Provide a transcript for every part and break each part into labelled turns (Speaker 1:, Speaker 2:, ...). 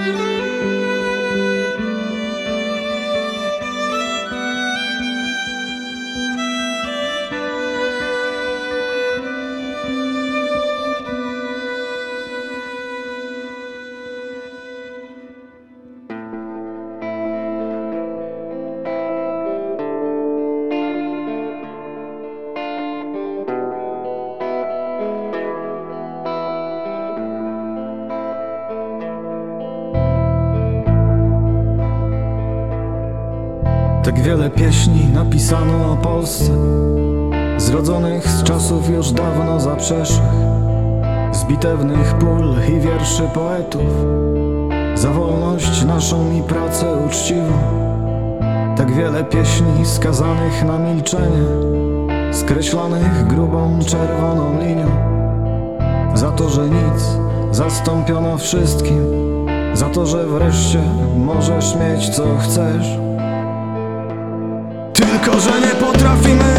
Speaker 1: Música Tak wiele pieśni napisano o Polsce Zrodzonych z czasów już dawno zaprzeszłych Z bitewnych pól i wierszy poetów. Za wolność naszą i pracę uczciwą Tak wiele pieśni skazanych na milczenie Skreślonych grubą czerwoną linią. Za to, że nic zastąpiono wszystkim Za to, że wreszcie możesz mieć co chcesz tylko, że nie potrafimy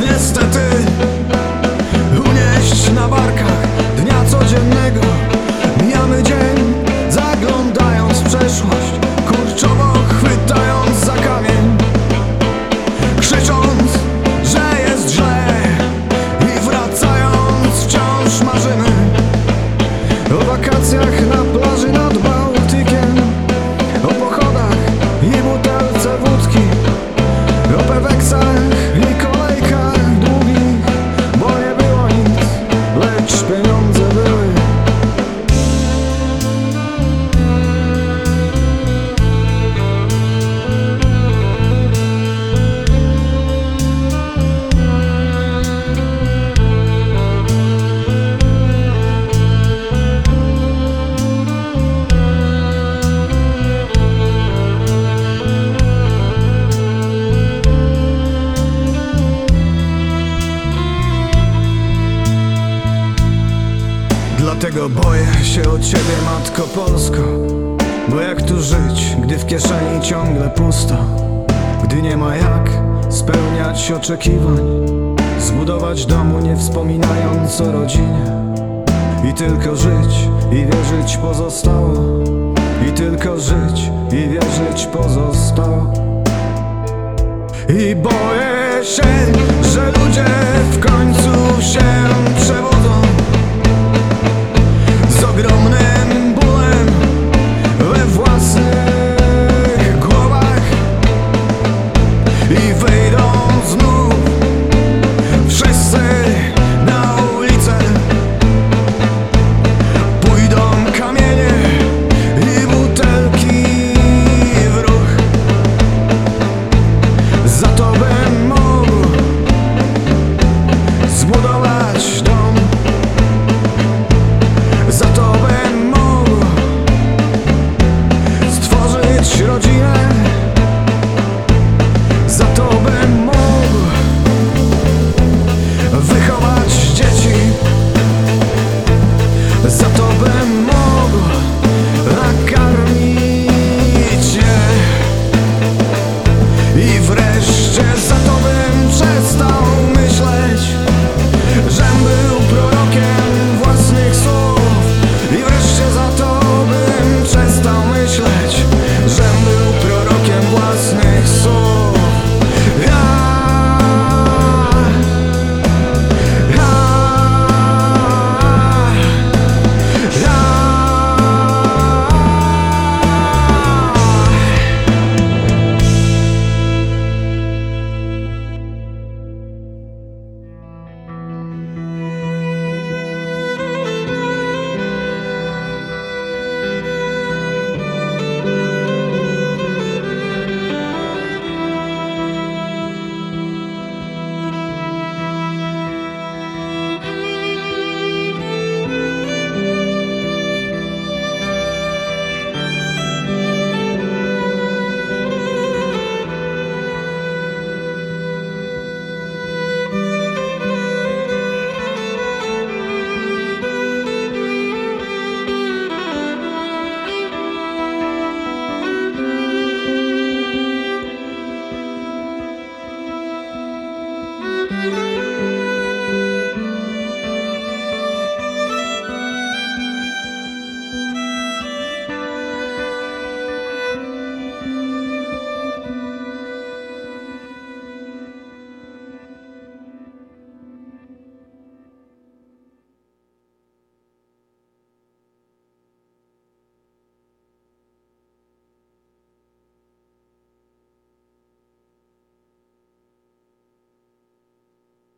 Speaker 1: niestety Dlatego boję się o ciebie, matko Polsko. Bo jak tu żyć, gdy w kieszeni ciągle pusto? Gdy nie ma jak spełniać oczekiwań? Zbudować domu nie wspominając o rodzinie. I tylko żyć i wierzyć pozostało. I tylko żyć i wierzyć pozostało. I boję się, że ludzie w końcu się przebudzą